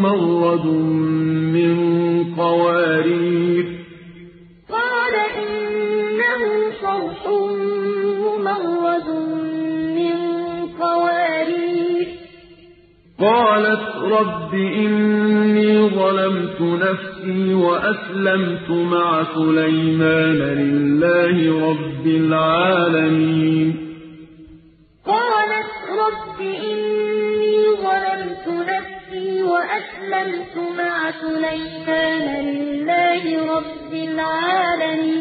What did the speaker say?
مُّمَرَّدٌ مِّن قَوَارِيرَ ۗ. قَالَتْ رَبِّ إِنِّي ظَلَمْتُ نَفْسِي وَأَسْلَمْتُ مَعَ سُلَيْمَانَ لِلَّهِ رَبِّ الْعَالَمِينَ. وَإِذْ قَالَ مُوسَىٰ لِفَتَاهُ آوِي إِلَّا مَن رَّحِمَ ۚ قَالَ رَبِّ اشْرَحْ